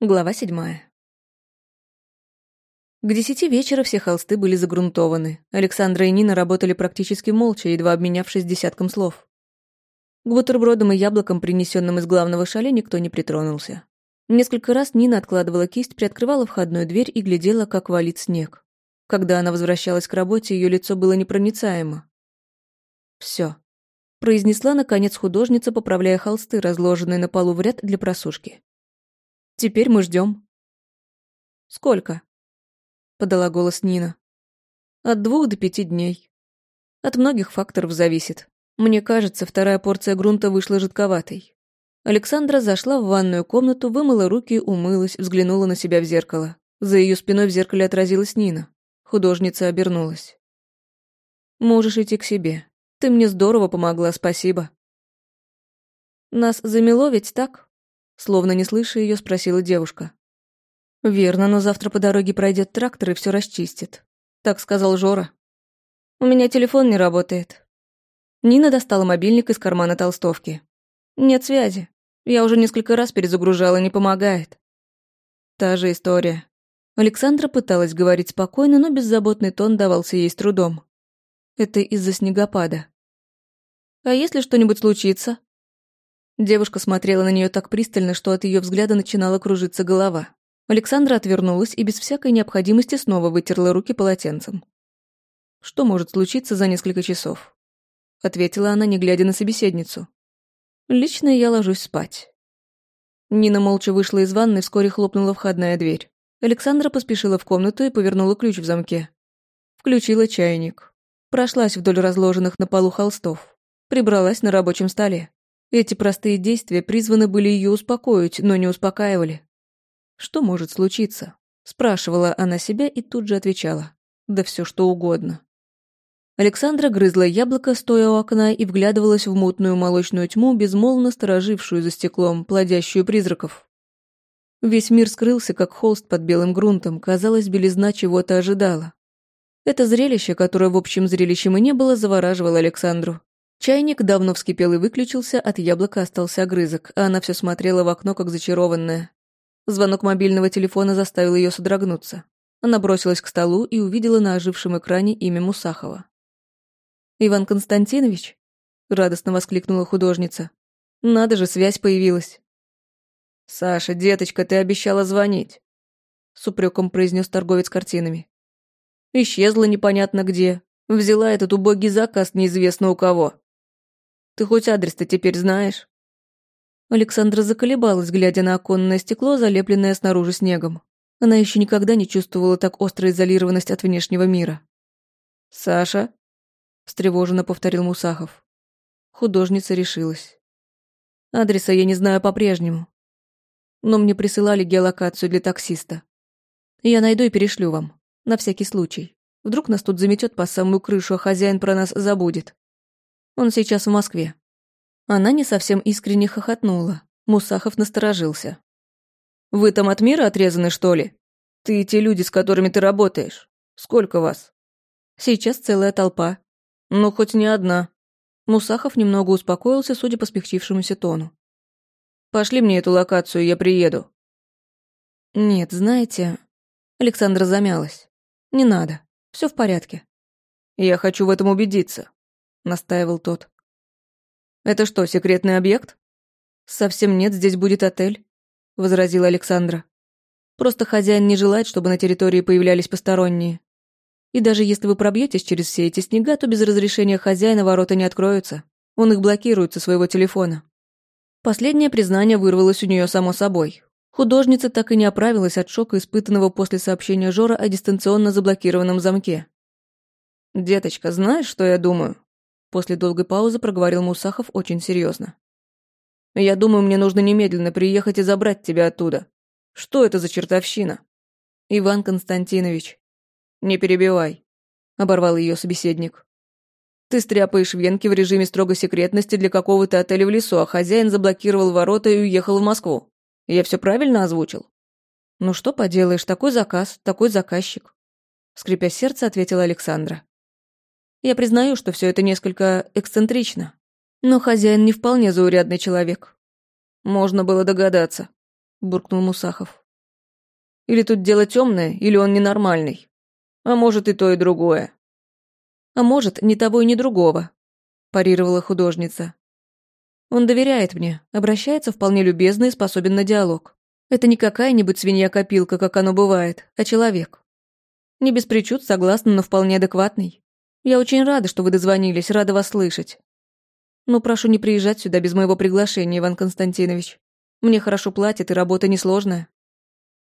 Глава седьмая. К десяти вечера все холсты были загрунтованы. Александра и Нина работали практически молча, едва обменявшись десятком слов. К бутербродам и яблокам, принесенным из главного шале, никто не притронулся. Несколько раз Нина откладывала кисть, приоткрывала входную дверь и глядела, как валит снег. Когда она возвращалась к работе, ее лицо было непроницаемо. Все, произнесла, наконец, художница, поправляя холсты, разложенные на полу в ряд для просушки. Теперь мы ждем. Сколько? Подала голос Нина. От двух до пяти дней. От многих факторов зависит. Мне кажется, вторая порция грунта вышла жидковатой. Александра зашла в ванную комнату, вымыла руки, умылась, взглянула на себя в зеркало. За ее спиной в зеркале отразилась Нина. Художница обернулась. «Можешь идти к себе. Ты мне здорово помогла, спасибо». «Нас замело ведь так?» Словно не слыша ее, спросила девушка. «Верно, но завтра по дороге пройдет трактор и все расчистит», — так сказал Жора. «У меня телефон не работает». Нина достала мобильник из кармана толстовки. «Нет связи. Я уже несколько раз перезагружала, не помогает». Та же история. Александра пыталась говорить спокойно, но беззаботный тон давался ей с трудом. Это из-за снегопада. «А если что-нибудь случится?» Девушка смотрела на нее так пристально, что от ее взгляда начинала кружиться голова. Александра отвернулась и без всякой необходимости снова вытерла руки полотенцем. «Что может случиться за несколько часов?» Ответила она, не глядя на собеседницу. «Лично я ложусь спать». Нина молча вышла из ванны, вскоре хлопнула входная дверь. Александра поспешила в комнату и повернула ключ в замке. Включила чайник. Прошлась вдоль разложенных на полу холстов. Прибралась на рабочем столе. Эти простые действия призваны были ее успокоить, но не успокаивали. «Что может случиться?» – спрашивала она себя и тут же отвечала. «Да все что угодно». Александра грызла яблоко, стоя у окна, и вглядывалась в мутную молочную тьму, безмолвно сторожившую за стеклом, плодящую призраков. Весь мир скрылся, как холст под белым грунтом, казалось, белизна чего-то ожидала. Это зрелище, которое в общем зрелищем и не было, завораживало Александру. Чайник давно вскипел и выключился, от яблока остался огрызок, а она все смотрела в окно, как зачарованная. Звонок мобильного телефона заставил ее содрогнуться. Она бросилась к столу и увидела на ожившем экране имя Мусахова. «Иван Константинович?» — радостно воскликнула художница. «Надо же, связь появилась». «Саша, деточка, ты обещала звонить», — с упреком произнес торговец картинами. «Исчезла непонятно где. Взяла этот убогий заказ неизвестно у кого. Ты хоть адрес-то теперь знаешь?» Александра заколебалась, глядя на оконное стекло, залепленное снаружи снегом. Она еще никогда не чувствовала так острой изолированность от внешнего мира. «Саша?» – встревоженно повторил Мусахов. Художница решилась. «Адреса я не знаю по-прежнему. Но мне присылали геолокацию для таксиста. Я найду и перешлю вам. На всякий случай. Вдруг нас тут заметет по самую крышу, а хозяин про нас забудет. Он сейчас в Москве». Она не совсем искренне хохотнула. Мусахов насторожился. «Вы там от мира отрезаны, что ли? Ты и те люди, с которыми ты работаешь. Сколько вас?» «Сейчас целая толпа. Ну, хоть не одна». Мусахов немного успокоился, судя по смягчившемуся тону. «Пошли мне эту локацию, я приеду». «Нет, знаете...» Александра замялась. «Не надо. Все в порядке». «Я хочу в этом убедиться настаивал тот. «Это что, секретный объект?» «Совсем нет, здесь будет отель», — возразила Александра. «Просто хозяин не желает, чтобы на территории появлялись посторонние. И даже если вы пробьетесь через все эти снега, то без разрешения хозяина ворота не откроются. Он их блокирует со своего телефона». Последнее признание вырвалось у нее само собой. Художница так и не оправилась от шока, испытанного после сообщения Жора о дистанционно заблокированном замке. «Деточка, знаешь, что я думаю?» После долгой паузы проговорил Мусахов очень серьезно. «Я думаю, мне нужно немедленно приехать и забрать тебя оттуда. Что это за чертовщина?» «Иван Константинович». «Не перебивай», — оборвал ее собеседник. «Ты стряпаешь венки в режиме строгой секретности для какого-то отеля в лесу, а хозяин заблокировал ворота и уехал в Москву. Я все правильно озвучил?» «Ну что поделаешь, такой заказ, такой заказчик», — скрипя сердце, ответила Александра. Я признаю, что все это несколько эксцентрично. Но хозяин не вполне заурядный человек. Можно было догадаться, буркнул Мусахов. Или тут дело темное, или он ненормальный. А может и то, и другое. А может, ни того и ни другого, парировала художница. Он доверяет мне, обращается вполне любезно и способен на диалог. Это не какая-нибудь свинья-копилка, как оно бывает, а человек. Не без причуд, согласна, но вполне адекватный. Я очень рада, что вы дозвонились, рада вас слышать. Но прошу не приезжать сюда без моего приглашения, Иван Константинович. Мне хорошо платят, и работа несложная.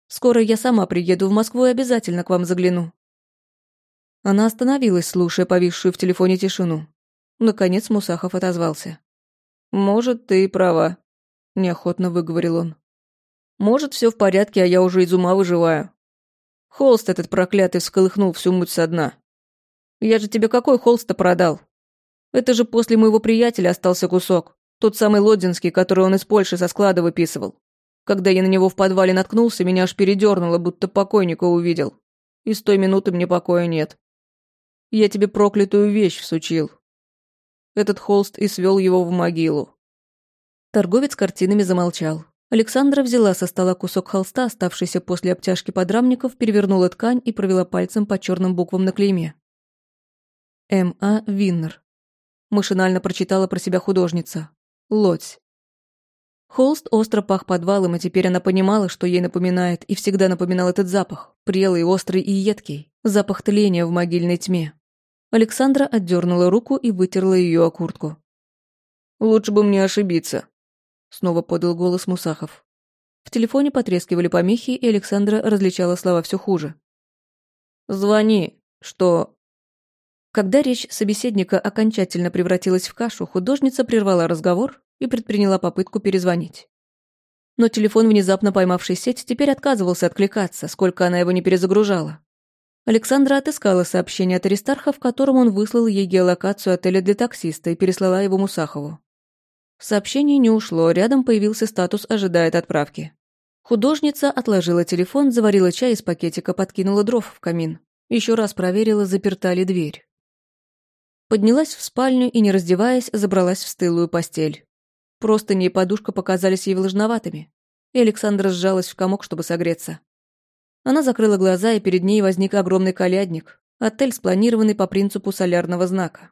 Скоро я сама приеду в Москву и обязательно к вам загляну». Она остановилась, слушая повисшую в телефоне тишину. Наконец Мусахов отозвался. «Может, ты и права», — неохотно выговорил он. «Может, все в порядке, а я уже из ума выживаю. Холст этот проклятый всколыхнул всю муть со дна. Я же тебе какой холст-то продал? Это же после моего приятеля остался кусок. Тот самый Лодзинский, который он из Польши со склада выписывал. Когда я на него в подвале наткнулся, меня аж передернуло, будто покойника увидел. И с той минуты мне покоя нет. Я тебе проклятую вещь всучил. Этот холст и свел его в могилу. Торговец картинами замолчал. Александра взяла со стола кусок холста, оставшийся после обтяжки подрамников, перевернула ткань и провела пальцем по черным буквам на клейме. М.А. Виннер. Машинально прочитала про себя художница. Лодь. Холст остро пах подвалом, и теперь она понимала, что ей напоминает, и всегда напоминал этот запах, прелый, острый и едкий, запах тления в могильной тьме. Александра отдернула руку и вытерла ее о куртку. «Лучше бы мне ошибиться», — снова подал голос Мусахов. В телефоне потрескивали помехи, и Александра различала слова все хуже. «Звони, что...» Когда речь собеседника окончательно превратилась в кашу, художница прервала разговор и предприняла попытку перезвонить. Но телефон, внезапно поймавший сеть, теперь отказывался откликаться, сколько она его не перезагружала. Александра отыскала сообщение от Аристарха, в котором он выслал ей геолокацию отеля для таксиста и переслала его Мусахову. Сообщение не ушло, рядом появился статус «Ожидает отправки». Художница отложила телефон, заварила чай из пакетика, подкинула дров в камин. Еще раз проверила, заперта ли дверь. Поднялась в спальню и, не раздеваясь, забралась в стылую постель. Простыни и подушка показались ей влажноватыми, и Александра сжалась в комок, чтобы согреться. Она закрыла глаза, и перед ней возник огромный колядник, отель, спланированный по принципу солярного знака.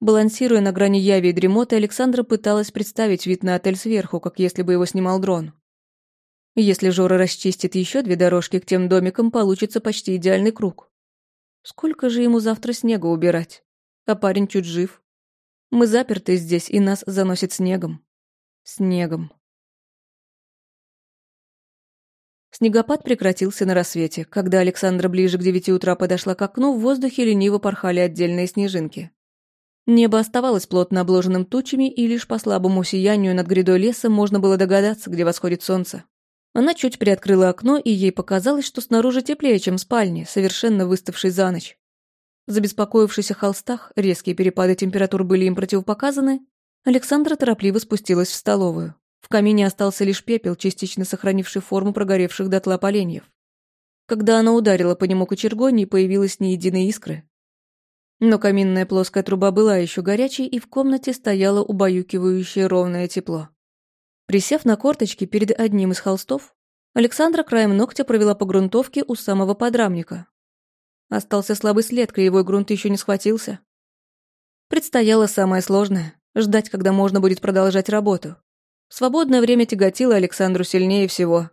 Балансируя на грани яви и дремоты, Александра пыталась представить вид на отель сверху, как если бы его снимал дрон. Если Жора расчистит еще две дорожки к тем домикам, получится почти идеальный круг. Сколько же ему завтра снега убирать? А парень чуть жив. Мы заперты здесь, и нас заносит снегом. Снегом. Снегопад прекратился на рассвете. Когда Александра ближе к девяти утра подошла к окну, в воздухе лениво порхали отдельные снежинки. Небо оставалось плотно обложенным тучами, и лишь по слабому сиянию над грядой леса можно было догадаться, где восходит солнце. Она чуть приоткрыла окно, и ей показалось, что снаружи теплее, чем в спальне, совершенно выставшей за ночь. Забеспокоившись о холстах, резкие перепады температур были им противопоказаны, Александра торопливо спустилась в столовую. В камине остался лишь пепел, частично сохранивший форму прогоревших дотла поленьев. Когда она ударила по нему кочергой, не появилось ни единой искры. Но каминная плоская труба была еще горячей, и в комнате стояло убаюкивающее ровное тепло. Присев на корточки перед одним из холстов, Александра краем ногтя провела по грунтовке у самого подрамника, Остался слабый след, краевой грунт еще не схватился. Предстояло самое сложное — ждать, когда можно будет продолжать работу. Свободное время тяготило Александру сильнее всего.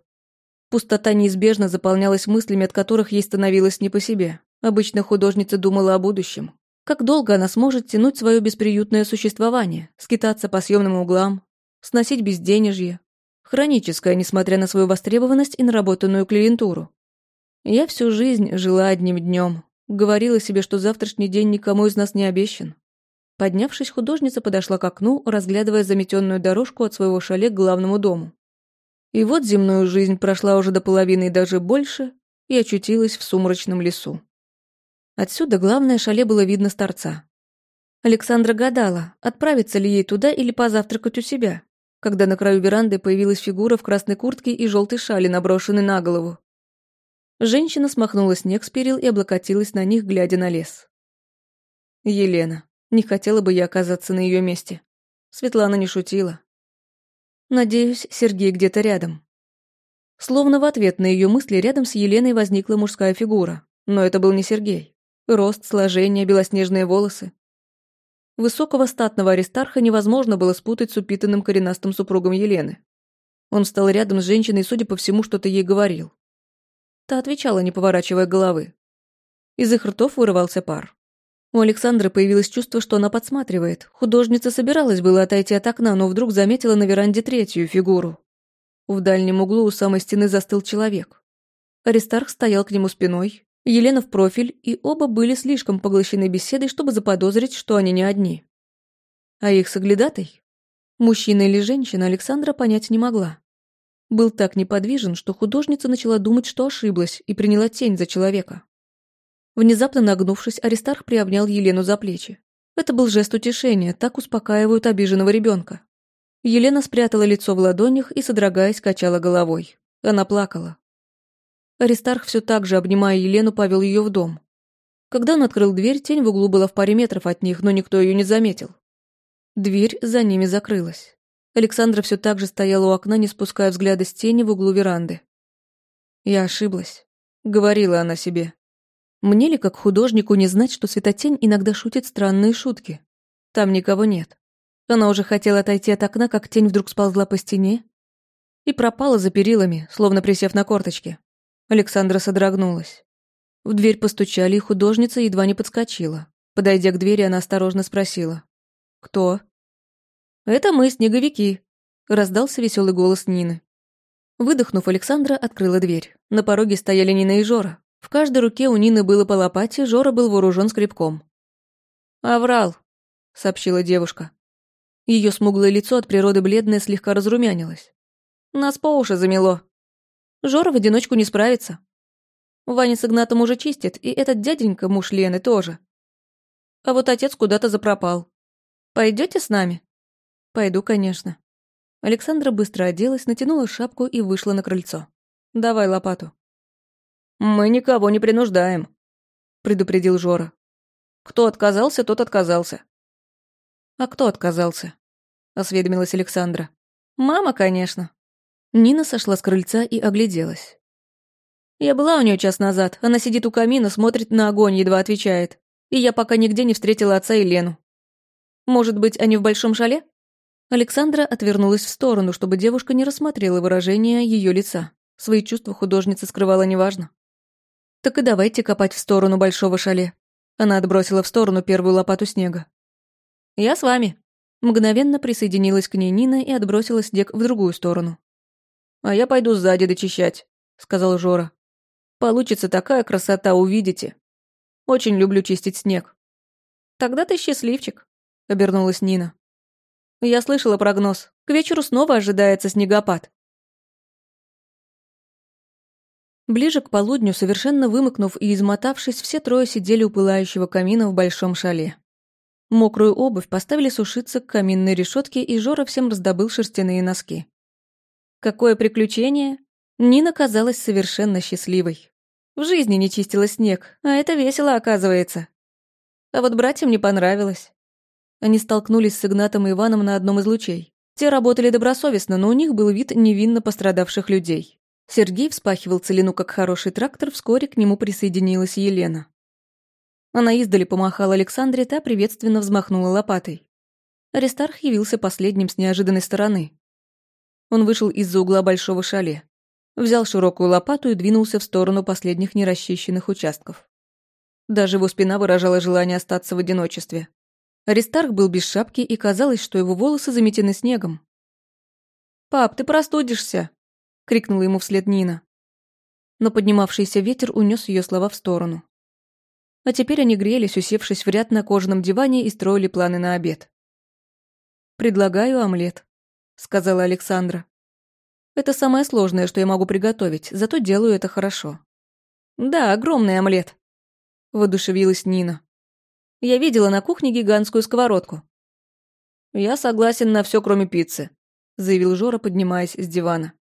Пустота неизбежно заполнялась мыслями, от которых ей становилось не по себе. Обычно художница думала о будущем. Как долго она сможет тянуть свое бесприютное существование, скитаться по съемным углам, сносить безденежье. Хроническое, несмотря на свою востребованность и наработанную клиентуру. Я всю жизнь жила одним днем. Говорила себе, что завтрашний день никому из нас не обещан. Поднявшись, художница подошла к окну, разглядывая заметенную дорожку от своего шале к главному дому. И вот земную жизнь прошла уже до половины и даже больше, и очутилась в сумрачном лесу. Отсюда главное шале было видно с торца. Александра гадала, отправиться ли ей туда или позавтракать у себя, когда на краю веранды появилась фигура в красной куртке и желтой шали, наброшенной на голову. Женщина смахнула снег с перил и облокотилась на них, глядя на лес. Елена. Не хотела бы я оказаться на ее месте. Светлана не шутила. Надеюсь, Сергей где-то рядом. Словно в ответ на ее мысли рядом с Еленой возникла мужская фигура. Но это был не Сергей. Рост, сложение, белоснежные волосы. Высокого статного аристарха невозможно было спутать с упитанным коренастым супругом Елены. Он встал рядом с женщиной судя по всему, что-то ей говорил. Та отвечала, не поворачивая головы. Из их ртов вырывался пар. У Александры появилось чувство, что она подсматривает. Художница собиралась было отойти от окна, но вдруг заметила на веранде третью фигуру. В дальнем углу у самой стены застыл человек. Аристарх стоял к нему спиной, Елена в профиль, и оба были слишком поглощены беседой, чтобы заподозрить, что они не одни. А их соглядатой? Мужчина или женщина Александра понять не могла. Был так неподвижен, что художница начала думать, что ошиблась, и приняла тень за человека. Внезапно нагнувшись, Аристарх приобнял Елену за плечи. Это был жест утешения, так успокаивают обиженного ребенка. Елена спрятала лицо в ладонях и, содрогаясь, качала головой. Она плакала. Аристарх все так же, обнимая Елену, повел ее в дом. Когда он открыл дверь, тень в углу была в паре метров от них, но никто ее не заметил. Дверь за ними закрылась. Александра все так же стояла у окна, не спуская взгляда с тени в углу веранды. «Я ошиблась», — говорила она себе. Мне ли, как художнику, не знать, что Светотень иногда шутит странные шутки? Там никого нет. Она уже хотела отойти от окна, как тень вдруг сползла по стене и пропала за перилами, словно присев на корточки. Александра содрогнулась. В дверь постучали, и художница едва не подскочила. Подойдя к двери, она осторожно спросила. «Кто?» «Это мы, снеговики», — раздался веселый голос Нины. Выдохнув, Александра открыла дверь. На пороге стояли Нина и Жора. В каждой руке у Нины было по лопате, Жора был вооружен скребком. «Аврал», — сообщила девушка. Ее смуглое лицо от природы бледное слегка разрумянилось. «Нас по уши замело. Жора в одиночку не справится. Ваня с Игнатом уже чистит, и этот дяденька, муж Лены, тоже. А вот отец куда-то запропал. Пойдете с нами?» «Пойду, конечно». Александра быстро оделась, натянула шапку и вышла на крыльцо. «Давай лопату». «Мы никого не принуждаем», — предупредил Жора. «Кто отказался, тот отказался». «А кто отказался?» — осведомилась Александра. «Мама, конечно». Нина сошла с крыльца и огляделась. «Я была у нее час назад. Она сидит у камина, смотрит на огонь, едва отвечает. И я пока нигде не встретила отца и Лену. Может быть, они в большом шале?» Александра отвернулась в сторону, чтобы девушка не рассмотрела выражение ее лица. Свои чувства художница скрывала неважно. «Так и давайте копать в сторону большого шале». Она отбросила в сторону первую лопату снега. «Я с вами». Мгновенно присоединилась к ней Нина и отбросила снег в другую сторону. «А я пойду сзади дочищать», — сказал Жора. «Получится такая красота, увидите. Очень люблю чистить снег». «Тогда ты счастливчик», — обернулась Нина. «Я слышала прогноз. К вечеру снова ожидается снегопад». Ближе к полудню, совершенно вымокнув и измотавшись, все трое сидели у пылающего камина в большом шале. Мокрую обувь поставили сушиться к каминной решетке, и Жора всем раздобыл шерстяные носки. Какое приключение! Нина казалась совершенно счастливой. В жизни не чистила снег, а это весело, оказывается. А вот братьям не понравилось. Они столкнулись с Игнатом и Иваном на одном из лучей. Те работали добросовестно, но у них был вид невинно пострадавших людей. Сергей вспахивал целину, как хороший трактор, вскоре к нему присоединилась Елена. Она издали помахала Александре, та приветственно взмахнула лопатой. Аристарх явился последним с неожиданной стороны. Он вышел из-за угла большого шале, взял широкую лопату и двинулся в сторону последних нерасчищенных участков. Даже его спина выражала желание остаться в одиночестве. Аристарх был без шапки, и казалось, что его волосы заметены снегом. «Пап, ты простудишься!» — крикнула ему вслед Нина. Но поднимавшийся ветер унес ее слова в сторону. А теперь они грелись, усевшись в ряд на кожаном диване и строили планы на обед. «Предлагаю омлет», — сказала Александра. «Это самое сложное, что я могу приготовить, зато делаю это хорошо». «Да, огромный омлет», — воодушевилась Нина. «Я видела на кухне гигантскую сковородку». «Я согласен на все, кроме пиццы», — заявил Жора, поднимаясь с дивана.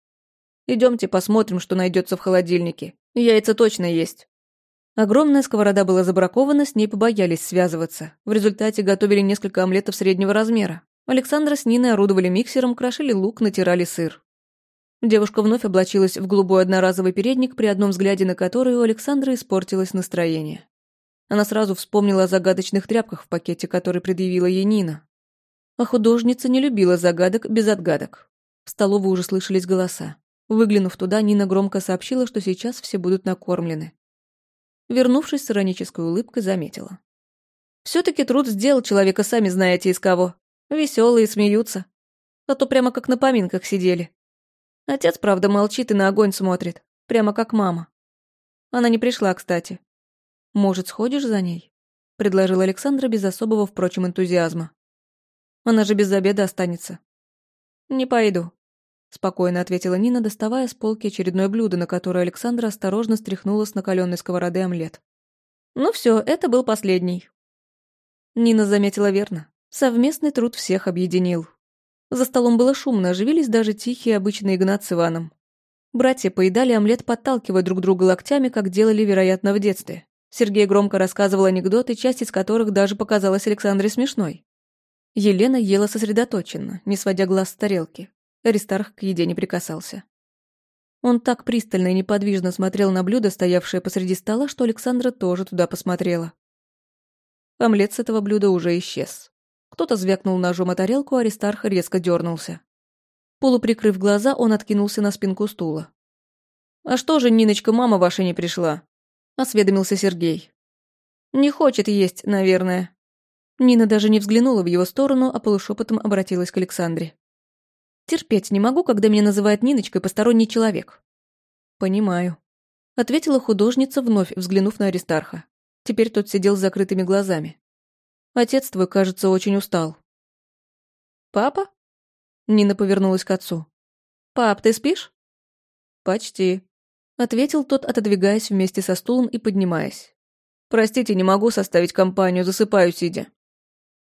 Идемте посмотрим, что найдется в холодильнике. Яйца точно есть». Огромная сковорода была забракована, с ней побоялись связываться. В результате готовили несколько омлетов среднего размера. Александра с Ниной орудовали миксером, крошили лук, натирали сыр. Девушка вновь облачилась в голубой одноразовый передник, при одном взгляде на который у Александры испортилось настроение. Она сразу вспомнила о загадочных тряпках в пакете, который предъявила ей Нина. А художница не любила загадок без отгадок. В столовой уже слышались голоса. Выглянув туда, Нина громко сообщила, что сейчас все будут накормлены. Вернувшись с иронической улыбкой, заметила. «Все-таки труд сделал человека, сами знаете из кого. Веселые, смеются. А то прямо как на поминках сидели. Отец, правда, молчит и на огонь смотрит, прямо как мама. Она не пришла, кстати. Может, сходишь за ней?» — предложил Александра без особого, впрочем, энтузиазма. «Она же без обеда останется». «Не пойду», — спокойно ответила Нина, доставая с полки очередное блюдо, на которое Александра осторожно стряхнула с накаленной сковороды омлет. «Ну все, это был последний». Нина заметила верно. Совместный труд всех объединил. За столом было шумно, оживились даже тихие обычные Игнат с Иваном. Братья поедали омлет, подталкивая друг друга локтями, как делали, вероятно, в детстве. Сергей громко рассказывал анекдоты, часть из которых даже показалась Александре смешной. Елена ела сосредоточенно, не сводя глаз с тарелки. Аристарх к еде не прикасался. Он так пристально и неподвижно смотрел на блюдо, стоявшее посреди стола, что Александра тоже туда посмотрела. Омлет с этого блюда уже исчез. Кто-то звякнул ножом о тарелку, Аристарх резко дернулся. Полуприкрыв глаза, он откинулся на спинку стула. «А что же, Ниночка, мама ваша не пришла?» – осведомился Сергей. «Не хочет есть, наверное». Нина даже не взглянула в его сторону, а полушепотом обратилась к Александре. «Терпеть не могу, когда меня называют Ниночкой посторонний человек». «Понимаю», — ответила художница, вновь взглянув на Аристарха. Теперь тот сидел с закрытыми глазами. Отец твой, кажется, очень устал». «Папа?» Нина повернулась к отцу. «Пап, ты спишь?» «Почти», — ответил тот, отодвигаясь вместе со стулом и поднимаясь. «Простите, не могу составить компанию, засыпаю сидя.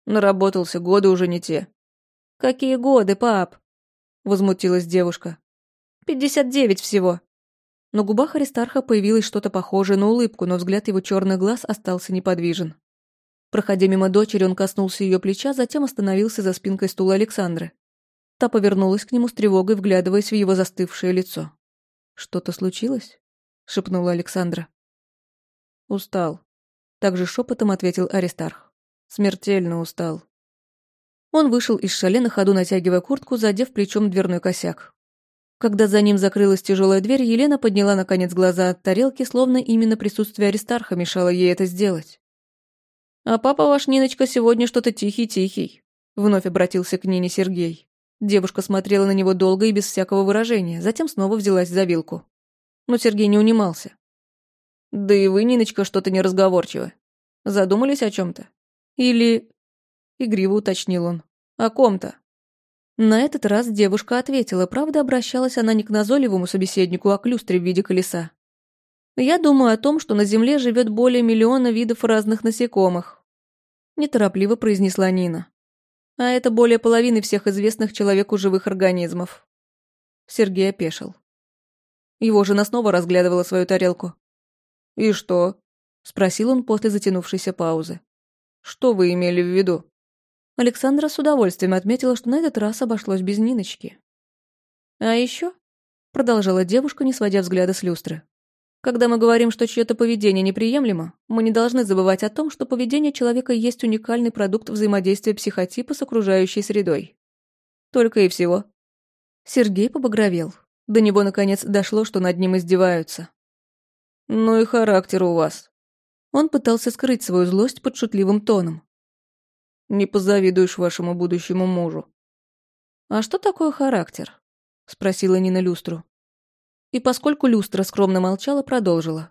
Наработался, годы уже не те». «Какие годы, пап?» — возмутилась девушка. «Пятьдесят девять всего». На губах Аристарха появилось что-то похожее на улыбку, но взгляд его черных глаз остался неподвижен. Проходя мимо дочери, он коснулся ее плеча, затем остановился за спинкой стула Александры. Та повернулась к нему с тревогой, вглядываясь в его застывшее лицо. «Что-то случилось?» — шепнула Александра. «Устал», — также шепотом ответил Аристарх. «Смертельно устал». Он вышел из шале на ходу, натягивая куртку, задев плечом дверной косяк. Когда за ним закрылась тяжелая дверь, Елена подняла наконец глаза от тарелки, словно именно присутствие Аристарха мешало ей это сделать. «А папа ваш, Ниночка, сегодня что-то тихий-тихий», — вновь обратился к Нине Сергей. Девушка смотрела на него долго и без всякого выражения, затем снова взялась за вилку. Но Сергей не унимался. «Да и вы, Ниночка, что-то неразговорчивы. Задумались о чем-то? Или...» Игриво уточнил он. «О ком-то?» На этот раз девушка ответила, правда, обращалась она не к назойливому собеседнику, а к люстре в виде колеса. «Я думаю о том, что на Земле живет более миллиона видов разных насекомых неторопливо произнесла Нина. А это более половины всех известных человеку живых организмов. Сергей опешил. Его жена снова разглядывала свою тарелку. «И что?» — спросил он после затянувшейся паузы. «Что вы имели в виду?» Александра с удовольствием отметила, что на этот раз обошлось без Ниночки. «А еще?» — продолжала девушка, не сводя взгляда с люстры. Когда мы говорим, что чье-то поведение неприемлемо, мы не должны забывать о том, что поведение человека есть уникальный продукт взаимодействия психотипа с окружающей средой. Только и всего. Сергей побагровел. До него, наконец, дошло, что над ним издеваются. «Ну и характер у вас». Он пытался скрыть свою злость под шутливым тоном. «Не позавидуешь вашему будущему мужу». «А что такое характер?» — спросила Нина люстру. И поскольку люстра скромно молчала, продолжила.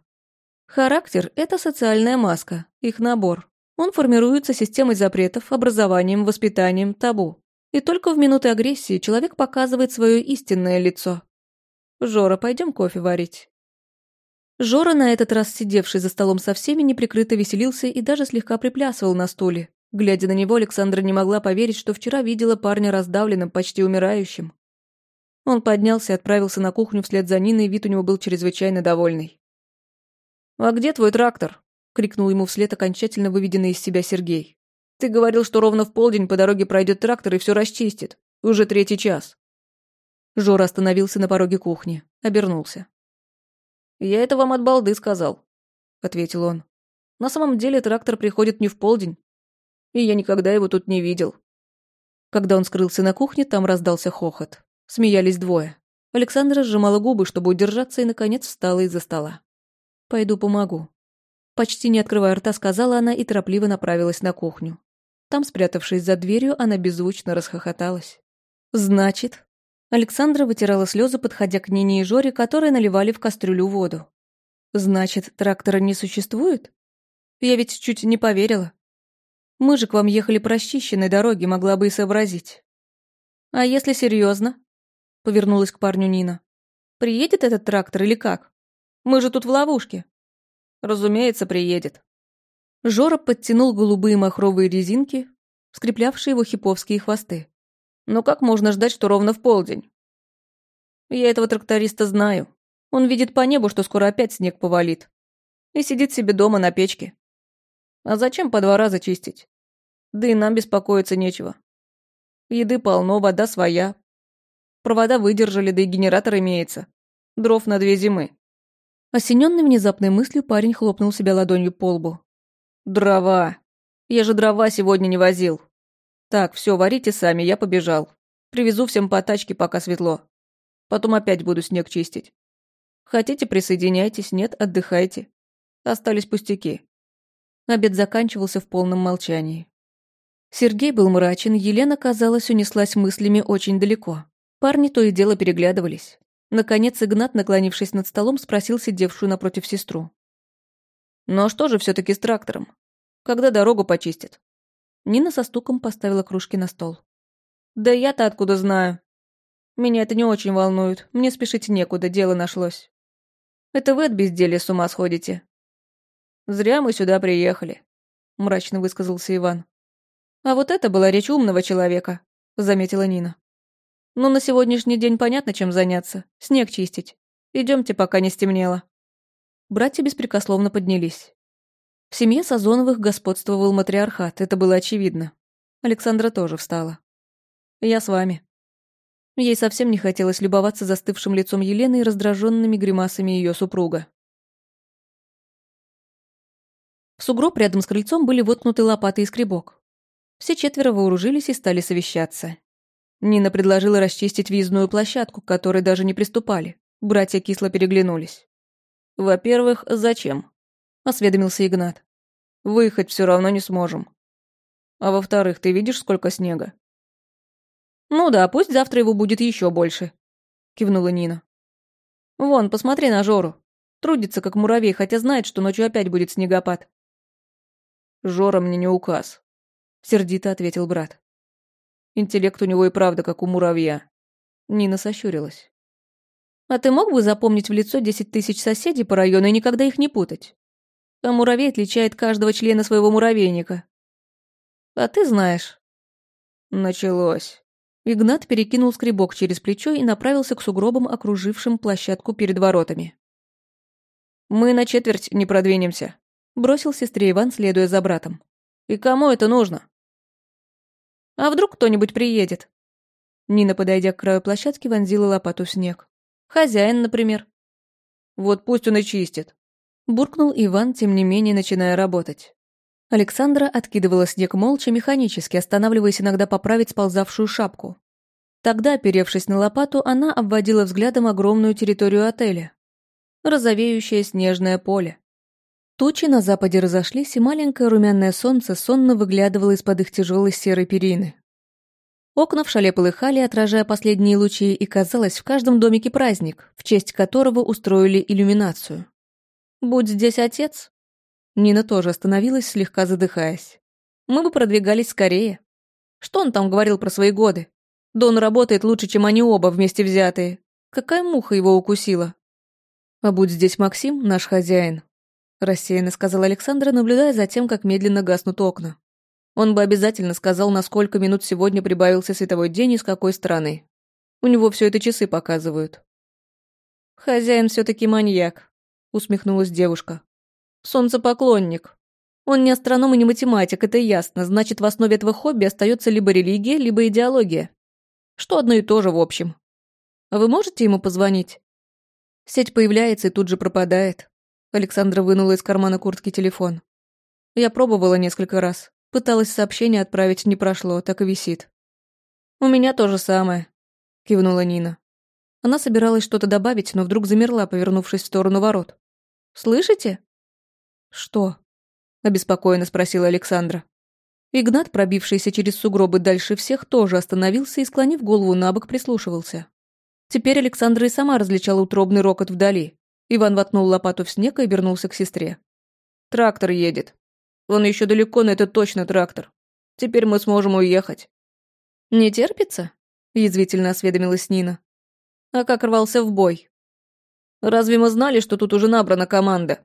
Характер – это социальная маска, их набор. Он формируется системой запретов, образованием, воспитанием, табу. И только в минуты агрессии человек показывает свое истинное лицо. «Жора, пойдем кофе варить». Жора, на этот раз сидевший за столом со всеми, неприкрыто веселился и даже слегка приплясывал на стуле. Глядя на него, Александра не могла поверить, что вчера видела парня раздавленным, почти умирающим. Он поднялся и отправился на кухню вслед за Ниной, вид у него был чрезвычайно довольный. «А где твой трактор?» — крикнул ему вслед окончательно выведенный из себя Сергей. «Ты говорил, что ровно в полдень по дороге пройдет трактор и все расчистит. Уже третий час». Жора остановился на пороге кухни, обернулся. «Я это вам от балды сказал», — ответил он. «На самом деле трактор приходит не в полдень, и я никогда его тут не видел». Когда он скрылся на кухне, там раздался хохот. Смеялись двое. Александра сжимала губы, чтобы удержаться, и, наконец, встала из-за стола. «Пойду помогу». Почти не открывая рта, сказала она и торопливо направилась на кухню. Там, спрятавшись за дверью, она беззвучно расхохоталась. «Значит...» Александра вытирала слезы, подходя к Нине и Жоре, которые наливали в кастрюлю воду. «Значит, трактора не существует? Я ведь чуть не поверила. Мы же к вам ехали по расчищенной дороге, могла бы и сообразить. А если серьезно? Повернулась к парню Нина. Приедет этот трактор или как? Мы же тут в ловушке. Разумеется, приедет. Жора подтянул голубые махровые резинки, скреплявшие его хиповские хвосты. Но как можно ждать, что ровно в полдень? Я этого тракториста знаю. Он видит по небу, что скоро опять снег повалит. И сидит себе дома на печке. А зачем по два раза чистить? Да и нам беспокоиться нечего. Еды полно, вода своя. Провода выдержали, да и генератор имеется. Дров на две зимы. Осененный внезапной мыслью парень хлопнул себя ладонью по лбу. «Дрова! Я же дрова сегодня не возил. Так, все, варите сами, я побежал. Привезу всем по тачке, пока светло. Потом опять буду снег чистить. Хотите, присоединяйтесь, нет, отдыхайте. Остались пустяки. Обед заканчивался в полном молчании. Сергей был мрачен, Елена, казалось, унеслась мыслями очень далеко. Парни то и дело переглядывались. Наконец Игнат, наклонившись над столом, спросил сидевшую напротив сестру. «Ну а что же все таки с трактором? Когда дорогу почистят?» Нина со стуком поставила кружки на стол. «Да я-то откуда знаю? Меня это не очень волнует, мне спешить некуда, дело нашлось. Это вы от безделья с ума сходите. «Зря мы сюда приехали», — мрачно высказался Иван. «А вот это была речь умного человека», — заметила Нина. «Ну, на сегодняшний день понятно, чем заняться. Снег чистить. Идемте, пока не стемнело». Братья беспрекословно поднялись. В семье Сазоновых господствовал матриархат, это было очевидно. Александра тоже встала. «Я с вами». Ей совсем не хотелось любоваться застывшим лицом Елены и раздраженными гримасами ее супруга. В сугроб рядом с крыльцом были воткнуты лопаты и скребок. Все четверо вооружились и стали совещаться. Нина предложила расчистить въездную площадку, к которой даже не приступали. Братья кисло переглянулись. «Во-первых, зачем?» – осведомился Игнат. «Выехать все равно не сможем. А во-вторых, ты видишь, сколько снега?» «Ну да, пусть завтра его будет еще больше», – кивнула Нина. «Вон, посмотри на Жору. Трудится, как муравей, хотя знает, что ночью опять будет снегопад. «Жора мне не указ», — сердито ответил брат. «Интеллект у него и правда как у муравья». Нина сощурилась. «А ты мог бы запомнить в лицо десять тысяч соседей по району и никогда их не путать? А муравей отличает каждого члена своего муравейника. А ты знаешь». Началось. Игнат перекинул скребок через плечо и направился к сугробам, окружившим площадку перед воротами. «Мы на четверть не продвинемся», Бросил сестре Иван, следуя за братом. «И кому это нужно?» «А вдруг кто-нибудь приедет?» Нина, подойдя к краю площадки, вонзила лопату в снег. «Хозяин, например». «Вот пусть он и чистит», — буркнул Иван, тем не менее начиная работать. Александра откидывала снег молча, механически, останавливаясь иногда поправить сползавшую шапку. Тогда, оперевшись на лопату, она обводила взглядом огромную территорию отеля. Розовеющее снежное поле. Тучи на западе разошлись, и маленькое румяное солнце сонно выглядывало из-под их тяжелой серой перины. Окна в шале полыхали, отражая последние лучи, и казалось, в каждом домике праздник, в честь которого устроили иллюминацию. «Будь здесь отец!» Нина тоже остановилась, слегка задыхаясь. «Мы бы продвигались скорее. Что он там говорил про свои годы? Да он работает лучше, чем они оба вместе взятые. Какая муха его укусила?» «А будь здесь Максим, наш хозяин, рассеянно сказал Александр, наблюдая за тем, как медленно гаснут окна. Он бы обязательно сказал, на сколько минут сегодня прибавился световой день и с какой стороны. У него все это часы показывают. «Хозяин все таки маньяк», — усмехнулась девушка. «Солнцепоклонник. Он не астроном и не математик, это ясно. Значит, в основе этого хобби остается либо религия, либо идеология. Что одно и то же, в общем. А вы можете ему позвонить?» Сеть появляется и тут же пропадает. Александра вынула из кармана куртки телефон. Я пробовала несколько раз. Пыталась сообщение отправить, не прошло, так и висит. «У меня то же самое», — кивнула Нина. Она собиралась что-то добавить, но вдруг замерла, повернувшись в сторону ворот. «Слышите?» «Что?» — обеспокоенно спросила Александра. Игнат, пробившийся через сугробы дальше всех, тоже остановился и, склонив голову на бок, прислушивался. Теперь Александра и сама различала утробный рокот вдали. Иван воткнул лопату в снег и вернулся к сестре. «Трактор едет. Он еще далеко, но это точно трактор. Теперь мы сможем уехать». «Не терпится?» — язвительно осведомилась Нина. «А как рвался в бой?» «Разве мы знали, что тут уже набрана команда?»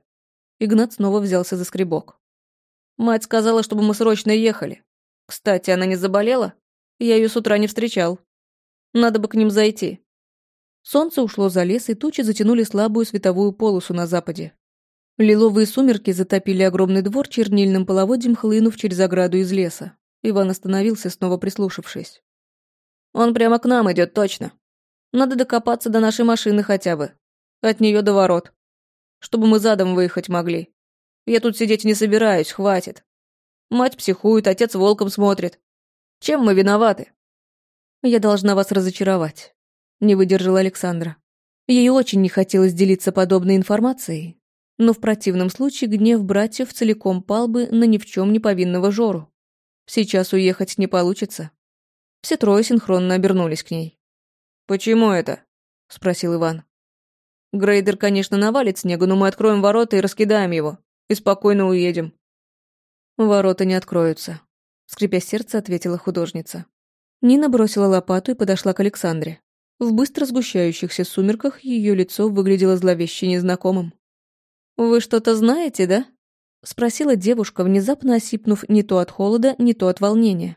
Игнат снова взялся за скребок. «Мать сказала, чтобы мы срочно ехали. Кстати, она не заболела? Я ее с утра не встречал. Надо бы к ним зайти. Солнце ушло за лес, и тучи затянули слабую световую полосу на западе. Лиловые сумерки затопили огромный двор чернильным половодьем, хлынув через ограду из леса. Иван остановился, снова прислушавшись. «Он прямо к нам идет, точно. Надо докопаться до нашей машины хотя бы. От нее до ворот. Чтобы мы задом выехать могли. Я тут сидеть не собираюсь, хватит. Мать психует, отец волком смотрит. Чем мы виноваты?» «Я должна вас разочаровать не выдержала Александра. Ей очень не хотелось делиться подобной информацией, но в противном случае гнев братьев целиком пал бы на ни в чем не повинного Жору. Сейчас уехать не получится. Все трое синхронно обернулись к ней. «Почему это?» — спросил Иван. «Грейдер, конечно, навалит снегу, но мы откроем ворота и раскидаем его, и спокойно уедем». «Ворота не откроются», — скрипя сердце, ответила художница. Нина бросила лопату и подошла к Александре. В быстро сгущающихся сумерках ее лицо выглядело зловеще незнакомым. «Вы что-то знаете, да?» — спросила девушка, внезапно осипнув не то от холода, не то от волнения.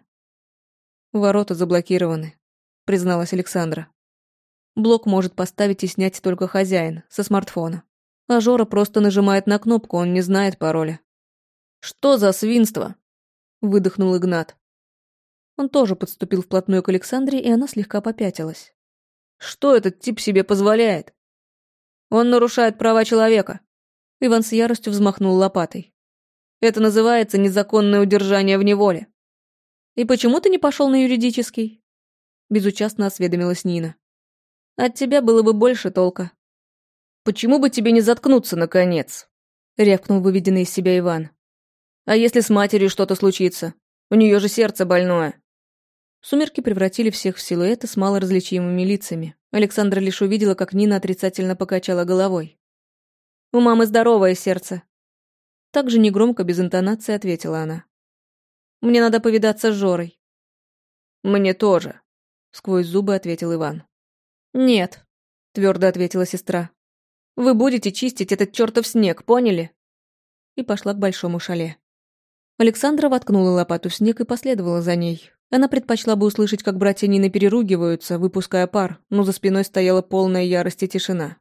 «Ворота заблокированы», — призналась Александра. «Блок может поставить и снять только хозяин, со смартфона. А Жора просто нажимает на кнопку, он не знает пароля». «Что за свинство?» — выдохнул Игнат. Он тоже подступил вплотную к Александре, и она слегка попятилась. Что этот тип себе позволяет? Он нарушает права человека. Иван с яростью взмахнул лопатой. Это называется незаконное удержание в неволе. И почему ты не пошел на юридический? Безучастно осведомилась Нина. От тебя было бы больше толка. Почему бы тебе не заткнуться, наконец? Рявкнул выведенный из себя Иван. А если с матерью что-то случится? У нее же сердце больное. Сумерки превратили всех в силуэты с малоразличимыми лицами. Александра лишь увидела, как Нина отрицательно покачала головой. «У мамы здоровое сердце». Так же негромко, без интонации, ответила она. «Мне надо повидаться с Жорой». «Мне тоже», — сквозь зубы ответил Иван. «Нет», — твердо ответила сестра. «Вы будете чистить этот чертов снег, поняли?» И пошла к большому шале. Александра воткнула лопату в снег и последовала за ней. Она предпочла бы услышать, как братья Нины переругиваются, выпуская пар, но за спиной стояла полная ярость и тишина.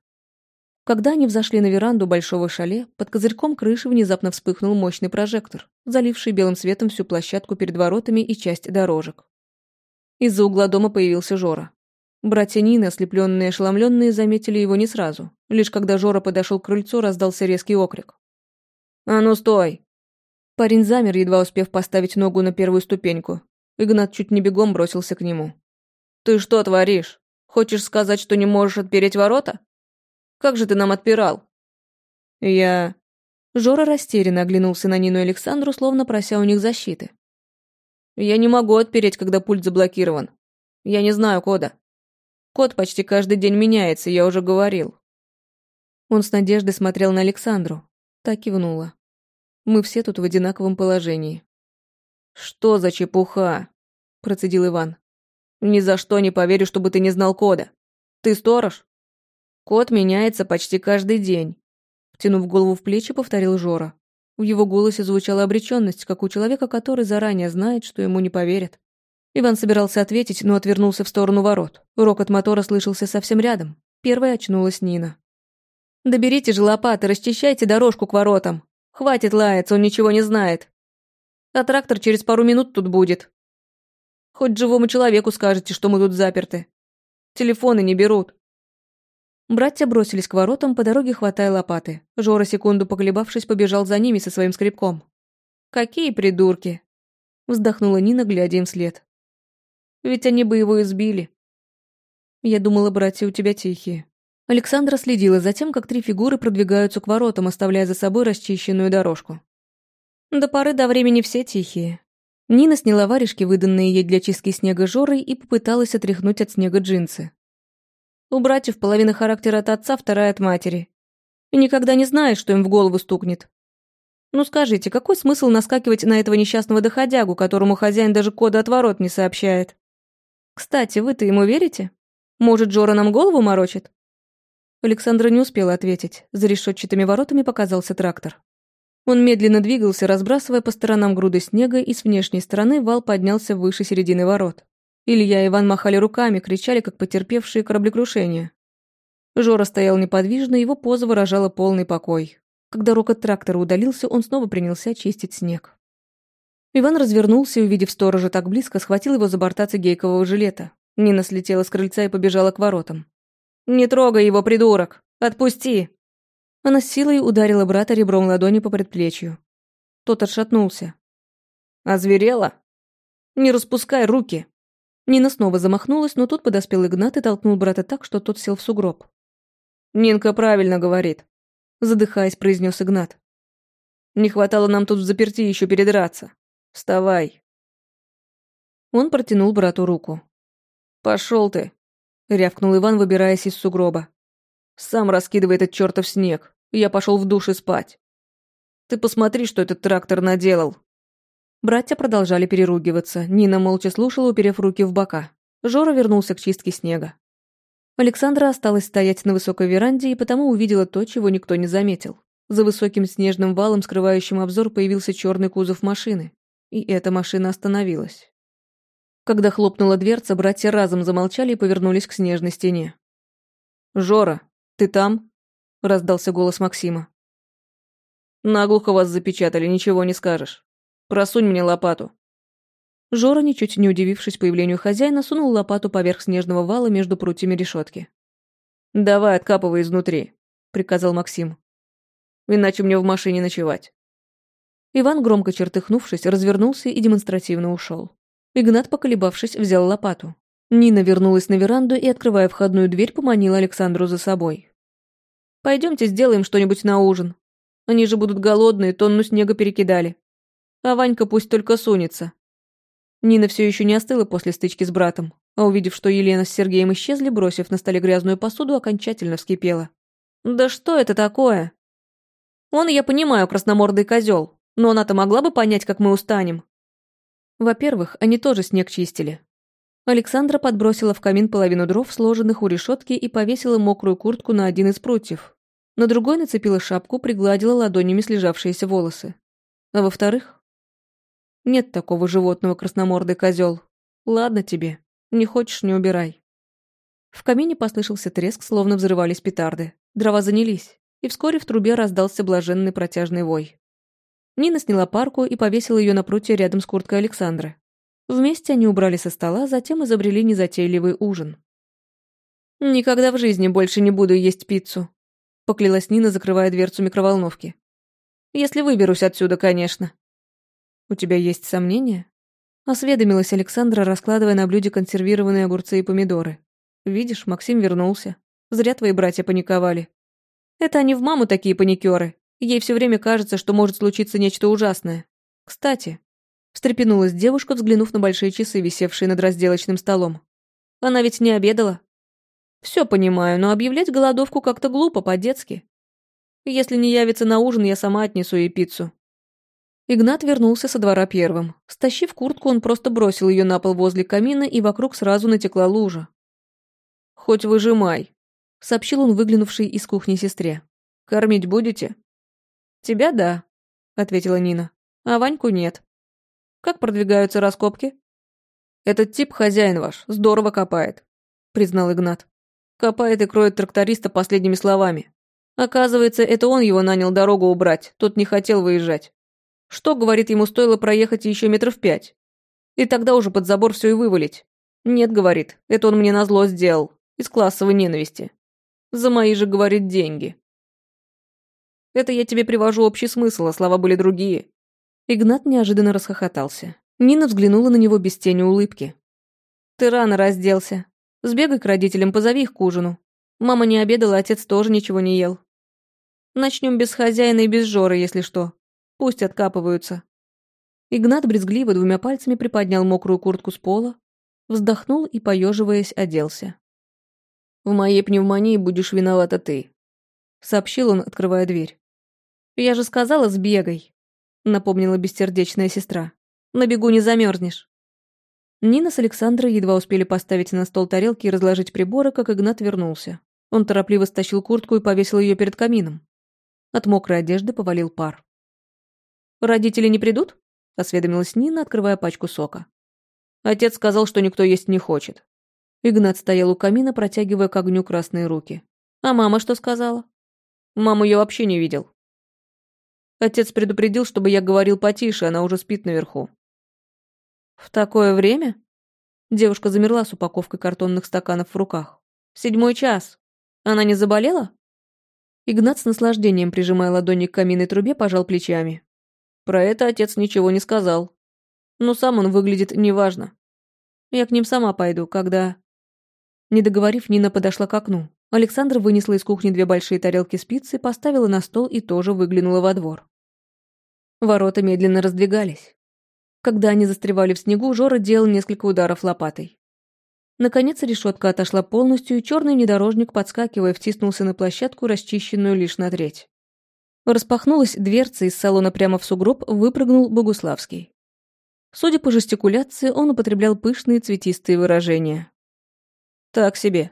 Когда они взошли на веранду большого шале, под козырьком крыши внезапно вспыхнул мощный прожектор, заливший белым светом всю площадку перед воротами и часть дорожек. Из-за угла дома появился Жора. Братья Нины, ослепленные и ошеломленные, заметили его не сразу. Лишь когда Жора подошел к крыльцу, раздался резкий окрик. «А ну стой!» Парень замер, едва успев поставить ногу на первую ступеньку, Игнат чуть не бегом бросился к нему. «Ты что творишь? Хочешь сказать, что не можешь отпереть ворота? Как же ты нам отпирал?» «Я...» Жора растерянно оглянулся на Нину и Александру, словно прося у них защиты. «Я не могу отпереть, когда пульт заблокирован. Я не знаю кода. Код почти каждый день меняется, я уже говорил». Он с надеждой смотрел на Александру. Так кивнула. «Мы все тут в одинаковом положении. «Что за чепуха?» – процедил Иван. «Ни за что не поверю, чтобы ты не знал кода. Ты сторож?» «Код меняется почти каждый день», – втянув голову в плечи, повторил Жора. В его голосе звучала обреченность, как у человека, который заранее знает, что ему не поверят. Иван собирался ответить, но отвернулся в сторону ворот. Рокот мотора слышался совсем рядом. Первой очнулась Нина. «Доберите же лопаты, расчищайте дорожку к воротам. Хватит лаяться, он ничего не знает. А трактор через пару минут тут будет. Хоть живому человеку скажете, что мы тут заперты. Телефоны не берут». Братья бросились к воротам, по дороге хватая лопаты. Жора, секунду поколебавшись, побежал за ними со своим скребком. «Какие придурки!» Вздохнула Нина, глядя им вслед. «Ведь они бы его избили». «Я думала, братья у тебя тихие». Александра следила за тем, как три фигуры продвигаются к воротам, оставляя за собой расчищенную дорожку. До поры до времени все тихие. Нина сняла варежки, выданные ей для чистки снега Жорой, и попыталась отряхнуть от снега джинсы. У братьев половина характера от отца, вторая от матери. И никогда не знаешь, что им в голову стукнет. Ну скажите, какой смысл наскакивать на этого несчастного доходягу, которому хозяин даже кода от ворот не сообщает? Кстати, вы-то ему верите? Может, Жора нам голову морочит? Александра не успела ответить. За решетчатыми воротами показался трактор. Он медленно двигался, разбрасывая по сторонам груды снега, и с внешней стороны вал поднялся выше середины ворот. Илья и Иван махали руками, кричали, как потерпевшие кораблекрушение. Жора стоял неподвижно, его поза выражала полный покой. Когда рокот трактора удалился, он снова принялся чистить снег. Иван развернулся и, увидев сторожа так близко, схватил его за борта цигейкового жилета. Нина слетела с крыльца и побежала к воротам. «Не трогай его, придурок! Отпусти!» Она с силой ударила брата ребром ладони по предплечью. Тот отшатнулся. «Озверела? Не распускай руки!» Нина снова замахнулась, но тут подоспел Игнат и толкнул брата так, что тот сел в сугроб. «Нинка правильно говорит», — задыхаясь, произнес Игнат. «Не хватало нам тут в заперти еще передраться. Вставай». Он протянул брату руку. «Пошел ты», — рявкнул Иван, выбираясь из сугроба. «Сам раскидывай этот чертов снег. Я пошел в душ и спать. Ты посмотри, что этот трактор наделал. Братья продолжали переругиваться. Нина молча слушала, уперев руки в бока. Жора вернулся к чистке снега. Александра осталась стоять на высокой веранде и потому увидела то, чего никто не заметил. За высоким снежным валом, скрывающим обзор, появился черный кузов машины. И эта машина остановилась. Когда хлопнула дверца, братья разом замолчали и повернулись к снежной стене. «Жора, ты там?» Раздался голос Максима. «Наглухо вас запечатали, ничего не скажешь. Просунь мне лопату». Жора, ничуть не удивившись появлению хозяина, сунул лопату поверх снежного вала между прутьями решетки. «Давай, откапывай изнутри», — приказал Максим. «Иначе мне в машине ночевать». Иван, громко чертыхнувшись, развернулся и демонстративно ушел. Игнат, поколебавшись, взял лопату. Нина вернулась на веранду и, открывая входную дверь, поманила Александру за собой. Пойдемте сделаем что-нибудь на ужин. Они же будут голодные, тонну снега перекидали. А Ванька пусть только сунется. Нина все еще не остыла после стычки с братом, а увидев, что Елена с Сергеем исчезли, бросив на столе грязную посуду, окончательно вскипела. «Да что это такое?» «Он, я понимаю, красномордый козел, но она-то могла бы понять, как мы устанем». Во-первых, они тоже снег чистили. Александра подбросила в камин половину дров, сложенных у решетки, и повесила мокрую куртку на один из прутьев, на другой нацепила шапку, пригладила ладонями слежавшиеся волосы. А во-вторых, нет такого животного красномордый козел. Ладно тебе, не хочешь, не убирай. В камине послышался треск, словно взрывались петарды. Дрова занялись, и вскоре в трубе раздался блаженный протяжный вой. Нина сняла парку и повесила ее на прутье рядом с курткой Александры. Вместе они убрали со стола, затем изобрели незатейливый ужин. «Никогда в жизни больше не буду есть пиццу», — поклялась Нина, закрывая дверцу микроволновки. «Если выберусь отсюда, конечно». «У тебя есть сомнения?» — осведомилась Александра, раскладывая на блюде консервированные огурцы и помидоры. «Видишь, Максим вернулся. Зря твои братья паниковали. Это они в маму такие паникеры. Ей все время кажется, что может случиться нечто ужасное. Кстати...» Встрепенулась девушка, взглянув на большие часы, висевшие над разделочным столом. «Она ведь не обедала?» Все понимаю, но объявлять голодовку как-то глупо, по-детски. Если не явится на ужин, я сама отнесу ей пиццу. Игнат вернулся со двора первым. Стащив куртку, он просто бросил ее на пол возле камина, и вокруг сразу натекла лужа. «Хоть выжимай», — сообщил он выглянувшей из кухни сестре. «Кормить будете?» «Тебя да», — ответила Нина. «А Ваньку нет». «Как продвигаются раскопки?» «Этот тип хозяин ваш, здорово копает», — признал Игнат. Копает и кроет тракториста последними словами. Оказывается, это он его нанял дорогу убрать, тот не хотел выезжать. Что, говорит, ему стоило проехать еще метров пять? И тогда уже под забор все и вывалить. Нет, говорит, это он мне назло сделал. Из классовой ненависти. За мои же, говорит, деньги. Это я тебе привожу общий смысл, а слова были другие. Игнат неожиданно расхохотался. Нина взглянула на него без тени улыбки. «Ты рано разделся. Сбегай к родителям, позови их к ужину. Мама не обедала, отец тоже ничего не ел. Начнем без хозяина и без Жоры, если что. Пусть откапываются». Игнат брезгливо двумя пальцами приподнял мокрую куртку с пола, вздохнул и, поеживаясь, оделся. «В моей пневмонии будешь виновата ты», — сообщил он, открывая дверь. «Я же сказала, сбегай», — напомнила бессердечная сестра. «На бегу не замерзнешь». Нина с Александрой едва успели поставить на стол тарелки и разложить приборы, как Игнат вернулся. Он торопливо стащил куртку и повесил ее перед камином. От мокрой одежды повалил пар. «Родители не придут?» — осведомилась Нина, открывая пачку сока. Отец сказал, что никто есть не хочет. Игнат стоял у камина, протягивая к огню красные руки. «А мама что сказала?» «Маму я вообще не видел. Отец предупредил, чтобы я говорил потише, она уже спит наверху. В такое время? Девушка замерла с упаковкой картонных стаканов в руках. Седьмой час. Она не заболела? Игнат с наслаждением, прижимая ладони к каминной трубе, пожал плечами. Про это отец ничего не сказал. Но сам он выглядит неважно. Я к ним сама пойду, когда... Не договорив, Нина подошла к окну. Александра вынесла из кухни две большие тарелки с пиццей, поставила на стол и тоже выглянула во двор. Ворота медленно раздвигались. Когда они застревали в снегу, Жора делал несколько ударов лопатой. Наконец решетка отошла полностью, и черный внедорожник, подскакивая, втиснулся на площадку, расчищенную лишь на треть. Распахнулась дверца, из салона прямо в сугроб выпрыгнул Богуславский. Судя по жестикуляции, он употреблял пышные цветистые выражения. «Так себе»,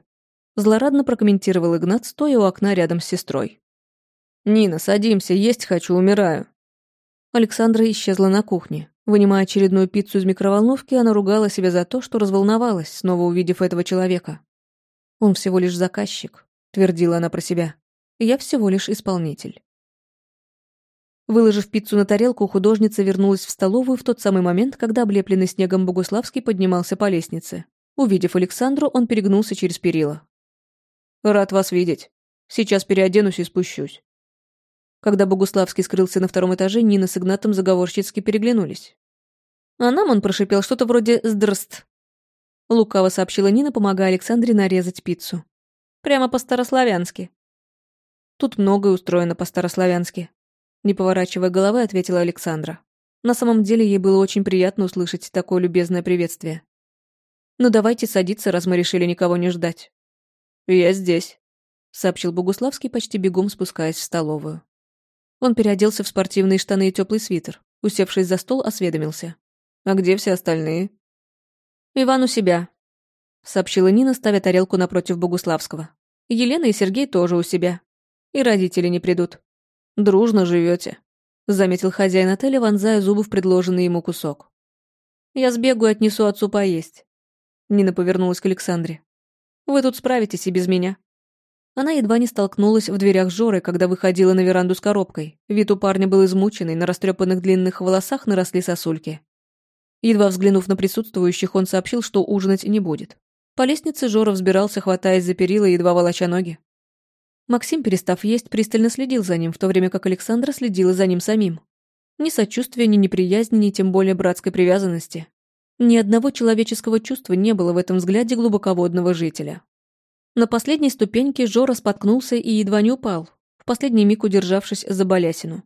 Злорадно прокомментировал Игнат, стоя у окна рядом с сестрой. «Нина, садимся, есть хочу, умираю». Александра исчезла на кухне. Вынимая очередную пиццу из микроволновки, она ругала себя за то, что разволновалась, снова увидев этого человека. «Он всего лишь заказчик», — твердила она про себя. «Я всего лишь исполнитель». Выложив пиццу на тарелку, художница вернулась в столовую в тот самый момент, когда облепленный снегом Богуславский поднимался по лестнице. Увидев Александру, он перегнулся через перила. «Рад вас видеть. Сейчас переоденусь и спущусь». Когда Богуславский скрылся на втором этаже, Нина с Игнатом заговорщицки переглянулись. А нам он прошипел что-то вроде «здрст». Лукаво сообщила Нина, помогая Александре нарезать пиццу. Прямо по-старославянски. Тут многое устроено по-старославянски. Не поворачивая головы, ответила Александра. На самом деле ей было очень приятно услышать такое любезное приветствие. «Ну давайте садиться, раз мы решили никого не ждать». «Я здесь», — сообщил Богуславский, почти бегом спускаясь в столовую. Он переоделся в спортивные штаны и теплый свитер. Усевшись за стол, осведомился. «А где все остальные?» «Иван у себя», — сообщила Нина, ставя тарелку напротив Богуславского. «Елена и Сергей тоже у себя. И родители не придут. Дружно живете», — заметил хозяин отеля, вонзая зубы в предложенный ему кусок. «Я сбегу и отнесу отцу поесть». Нина повернулась к Александре. Вы тут справитесь и без меня». Она едва не столкнулась в дверях Жоры, когда выходила на веранду с коробкой. Вид у парня был измученный, на растрепанных длинных волосах наросли сосульки. Едва взглянув на присутствующих, он сообщил, что ужинать не будет. По лестнице Жора взбирался, хватаясь за перила и едва волоча ноги. Максим, перестав есть, пристально следил за ним, в то время как Александра следила за ним самим. Ни сочувствия, ни неприязни, ни тем более братской привязанности. Ни одного человеческого чувства не было в этом взгляде глубоководного жителя. На последней ступеньке Жора споткнулся и едва не упал, в последний миг удержавшись за балясину.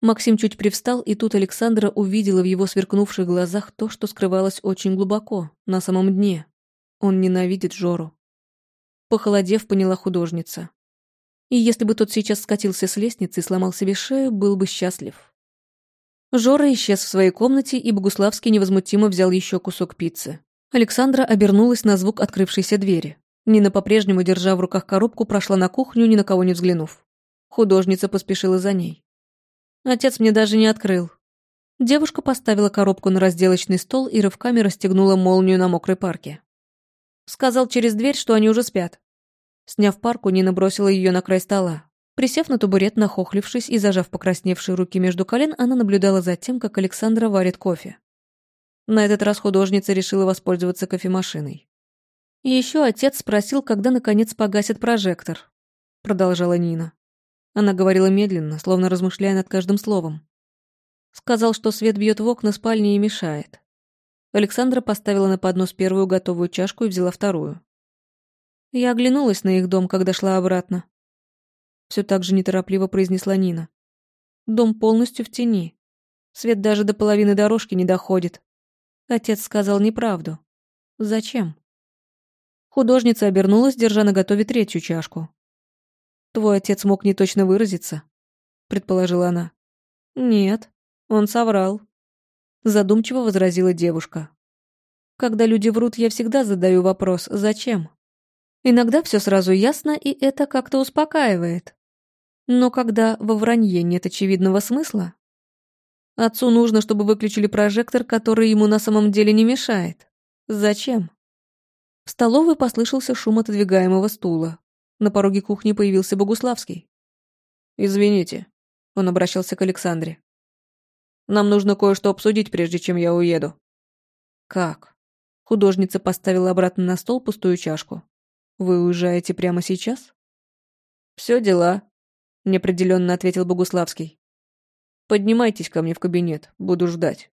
Максим чуть привстал, и тут Александра увидела в его сверкнувших глазах то, что скрывалось очень глубоко, на самом дне. Он ненавидит Жору. Похолодев, поняла художница. И если бы тот сейчас скатился с лестницы и сломал себе шею, был бы счастлив. Жора исчез в своей комнате, и Богуславский невозмутимо взял еще кусок пиццы. Александра обернулась на звук открывшейся двери. Нина, по-прежнему, держа в руках коробку, прошла на кухню, ни на кого не взглянув. Художница поспешила за ней. Отец мне даже не открыл. Девушка поставила коробку на разделочный стол и рывками расстегнула молнию на мокрой парке. Сказал через дверь, что они уже спят. Сняв парку, Нина бросила ее на край стола. Присев на табурет, нахохлившись и зажав покрасневшие руки между колен, она наблюдала за тем, как Александра варит кофе. На этот раз художница решила воспользоваться кофемашиной. И еще отец спросил, когда наконец погасит прожектор. Продолжала Нина. Она говорила медленно, словно размышляя над каждым словом. Сказал, что свет бьет в окна спальни и мешает. Александра поставила на поднос первую готовую чашку и взяла вторую. Я оглянулась на их дом, когда шла обратно. Все так же неторопливо произнесла Нина. Дом полностью в тени. Свет даже до половины дорожки не доходит. Отец сказал неправду. Зачем? Художница обернулась, держа на готове третью чашку. «Твой отец мог не точно выразиться», — предположила она. «Нет, он соврал», — задумчиво возразила девушка. «Когда люди врут, я всегда задаю вопрос «зачем?». Иногда все сразу ясно, и это как-то успокаивает. Но когда во вранье нет очевидного смысла, отцу нужно, чтобы выключили прожектор, который ему на самом деле не мешает. Зачем? В столовой послышался шум отодвигаемого стула. На пороге кухни появился Богуславский. «Извините», — он обращался к Александре. «Нам нужно кое-что обсудить, прежде чем я уеду». «Как?» Художница поставила обратно на стол пустую чашку. «Вы уезжаете прямо сейчас?» «Все дела», — неопределенно ответил Богуславский. «Поднимайтесь ко мне в кабинет, буду ждать».